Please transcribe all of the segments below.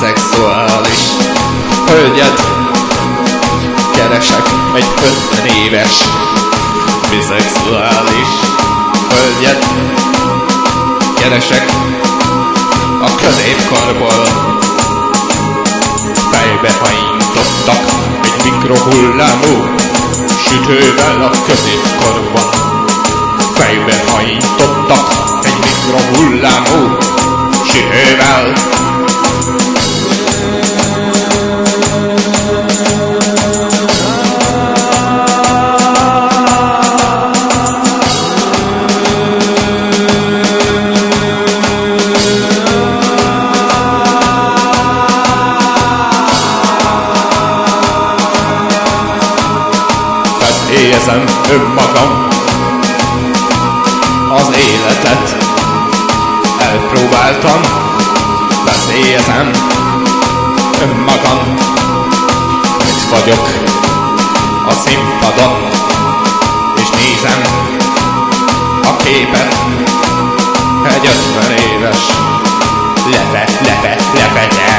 szexuális hölgyet Keresek egy 50 éves biszexuális hölgyet Keresek a középkorból. Fejbe hajintottak egy mikrohullámú Sütővel a középkorban. Fejbe hajintottak egy mikrohullámú Feszélyezem önmagam az életet elpróbáltam, feszélyezem önmagam, itt vagyok a színpadon, és nézem a képet, egy ötven éves leve, leve, levegye. Hová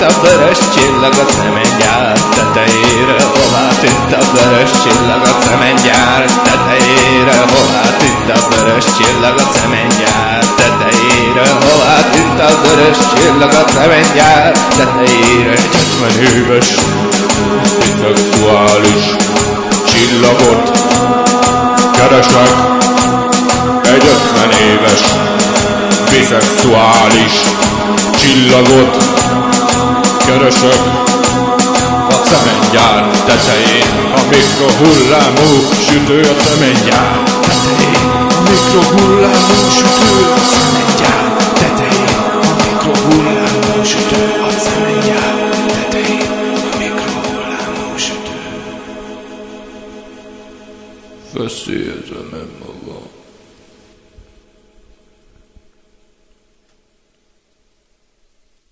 tűnt a vörös csillag a cementgyár tetejére? Hová tűnt a vörös csillag a cementgyár tetejére? Hová tűnt a vörös csillag a cementgyár tetejére? Hová tűnt a vörös csillag a cementgyár tetejére? Egy ötven éves, biszexuális csillagot keresek. Egy ötven éves, biszexuális csillagot keresek a cementgyár tetején, a mikrohullámú sütő a cementgyár tetején, a mikrohullámú sütő a cementgyár tetején, a mikrohullámú sütő a cementgyár tetején, a mikrohullámú sütő. Veszélyezem önmagam.